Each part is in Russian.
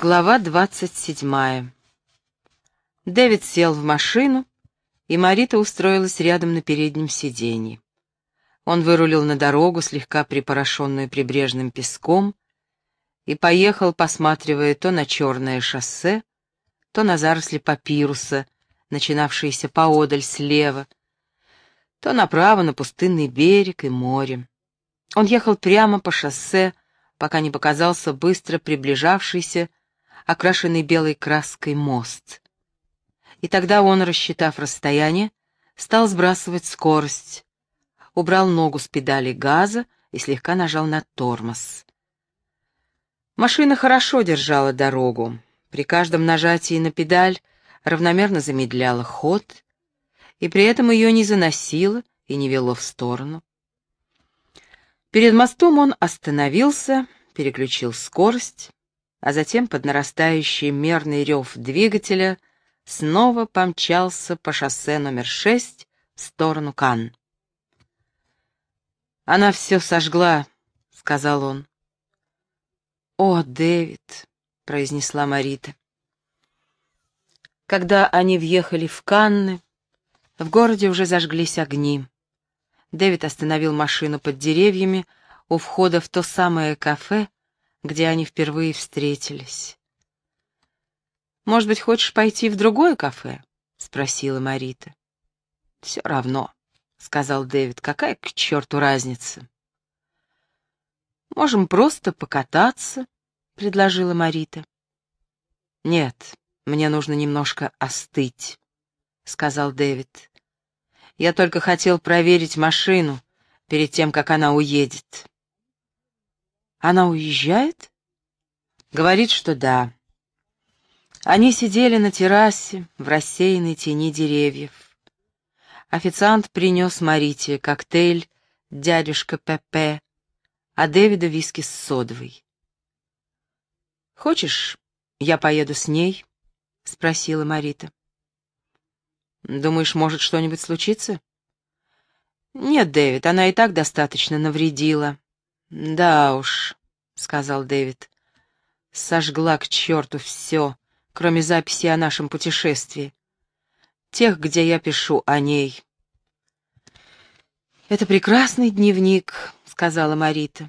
Глава двадцать седьмая. Дэвид сел в машину, и Марита устроилась рядом на переднем сиденье. Он вырулил на дорогу, слегка припорошенную прибрежным песком, и поехал, посматривая то на черное шоссе, то на заросли папируса, начинавшиеся поодаль слева, то направо на пустынный берег и море. Он ехал прямо по шоссе, пока не показался быстро приближавшийся, окрашенный белой краской мост. И тогда он, рассчитав расстояние, стал сбрасывать скорость, убрал ногу с педали газа и слегка нажал на тормоз. Машина хорошо держала дорогу. При каждом нажатии на педаль равномерно замедляла ход, и при этом ее не заносило и не вело в сторону. Перед мостом он остановился, переключил скорость, а затем под нарастающий мерный рев двигателя снова помчался по шоссе номер шесть в сторону Кан. «Она все сожгла», — сказал он. «О, Дэвид», — произнесла Марита. Когда они въехали в Канны, в городе уже зажглись огни. Дэвид остановил машину под деревьями у входа в то самое кафе, где они впервые встретились. «Может быть, хочешь пойти в другое кафе?» — спросила Марита. «Все равно», — сказал Дэвид, — «какая к черту разница?» «Можем просто покататься», — предложила Марита. «Нет, мне нужно немножко остыть», — сказал Дэвид. Я только хотел проверить машину перед тем, как она уедет. Она уезжает? Говорит, что да. Они сидели на террасе в рассеянной тени деревьев. Официант принес Марите коктейль «Дядюшка Пепе», а Дэвида виски с содовой. «Хочешь, я поеду с ней?» — спросила Марита. Думаешь, может что-нибудь случиться? Нет, Дэвид, она и так достаточно навредила. Да уж, сказал Дэвид. Сожгла к черту все, кроме записи о нашем путешествии. Тех, где я пишу о ней. Это прекрасный дневник, сказала Марита.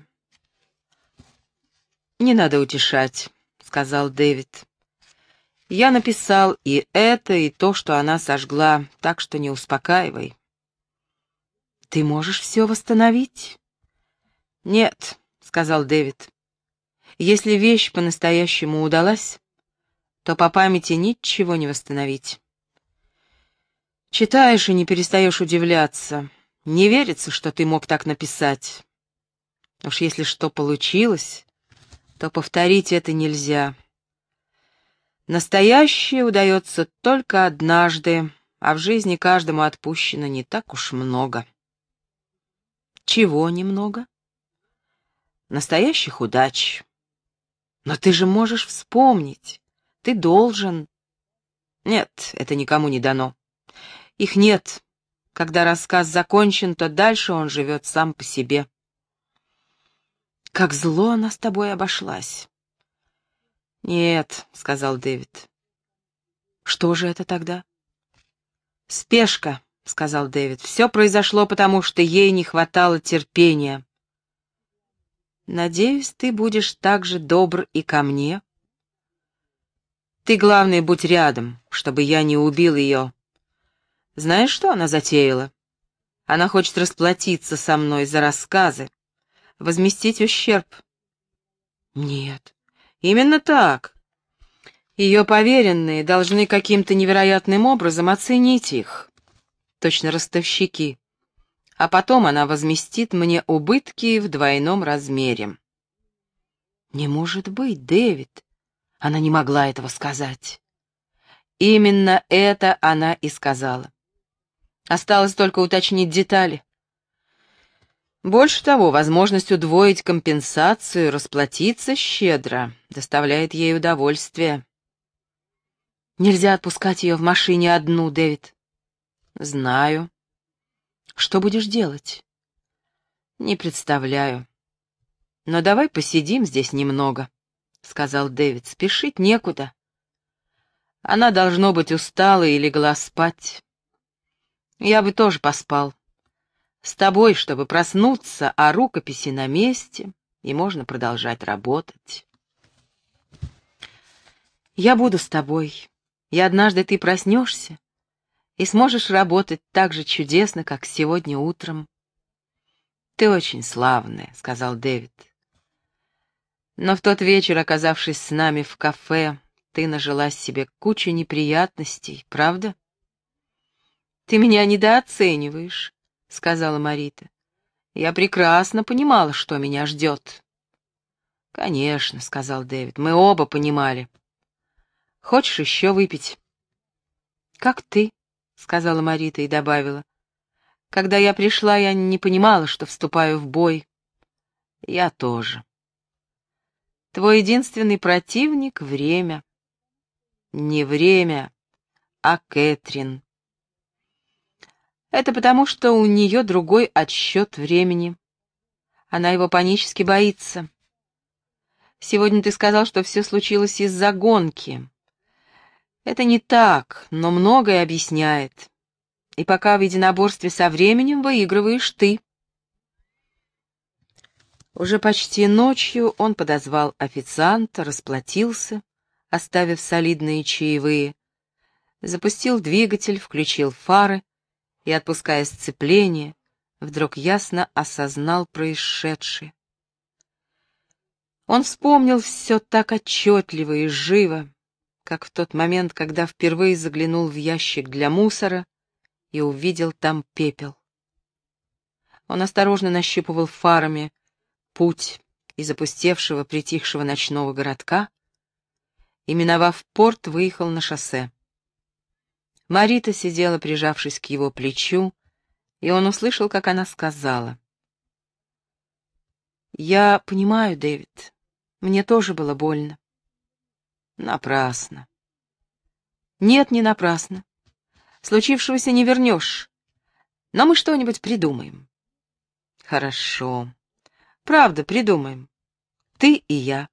Не надо утешать, сказал Дэвид. Я написал и это, и то, что она сожгла, так что не успокаивай. Ты можешь все восстановить? Нет, сказал Дэвид. Если вещь по-настоящему удалась, то по памяти ничего не восстановить. Читаешь и не перестаешь удивляться. Не верится, что ты мог так написать. Уж если что получилось, то повторить это нельзя. Настоящее удается только однажды, а в жизни каждому отпущено не так уж много. Чего немного? Настоящих удач. Но ты же можешь вспомнить. Ты должен. Нет, это никому не дано. Их нет. Когда рассказ закончен, то дальше он живет сам по себе. Как зло она с тобой обошлась. «Нет», — сказал Дэвид. «Что же это тогда?» «Спешка», — сказал Дэвид. «Все произошло, потому что ей не хватало терпения». «Надеюсь, ты будешь так же добр и ко мне». «Ты, главное, будь рядом, чтобы я не убил ее. Знаешь, что она затеяла? Она хочет расплатиться со мной за рассказы, возместить ущерб». «Нет, Именно так. Ее поверенные должны каким-то невероятным образом оценить их. Точно ростовщики. А потом она возместит мне убытки в двойном размере. Не может быть, Дэвид. Она не могла этого сказать. Именно это она и сказала. Осталось только уточнить детали. Больше того, возможность удвоить компенсацию, расплатиться щедро, доставляет ей удовольствие. Нельзя отпускать ее в машине одну, Дэвид. Знаю. Что будешь делать? Не представляю. Но давай посидим здесь немного. — сказал Дэвид, — спешить некуда. Она, должно быть, устала и легла спать. Я бы тоже поспал. С тобой, чтобы проснуться, а рукописи на месте, и можно продолжать работать. Я буду с тобой, и однажды ты проснешься и сможешь работать так же чудесно, как сегодня утром. Ты очень славная, — сказал Дэвид. Но в тот вечер, оказавшись с нами в кафе, ты нажила себе кучу неприятностей, правда? Ты меня недооцениваешь, — сказала Марита. Я прекрасно понимала, что меня ждет. Конечно, — сказал Дэвид, — мы оба понимали. Хочешь еще выпить? Как ты, — сказала Марита и добавила. Когда я пришла, я не понимала, что вступаю в бой. Я тоже. Твой единственный противник — время. Не время, а Кэтрин. Это потому, что у нее другой отсчет времени. Она его панически боится. Сегодня ты сказал, что все случилось из-за гонки. Это не так, но многое объясняет. И пока в единоборстве со временем выигрываешь ты. Уже почти ночью он подозвал официанта, расплатился, оставив солидные чаевые, запустил двигатель, включил фары и, отпуская сцепление, вдруг ясно осознал происшедшее. Он вспомнил все так отчетливо и живо, как в тот момент, когда впервые заглянул в ящик для мусора и увидел там пепел. Он осторожно нащупывал фарами путь из опустевшего, притихшего ночного городка и, миновав порт, выехал на шоссе. Марита сидела, прижавшись к его плечу, и он услышал, как она сказала. «Я понимаю, Дэвид, мне тоже было больно. Напрасно. Нет, не напрасно. Случившегося не вернешь. Но мы что-нибудь придумаем. Хорошо. Правда, придумаем. Ты и я.